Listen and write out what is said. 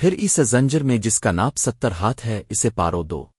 پھر اس زنجر میں جس کا ناپ ستر ہاتھ ہے اسے پارو دو۔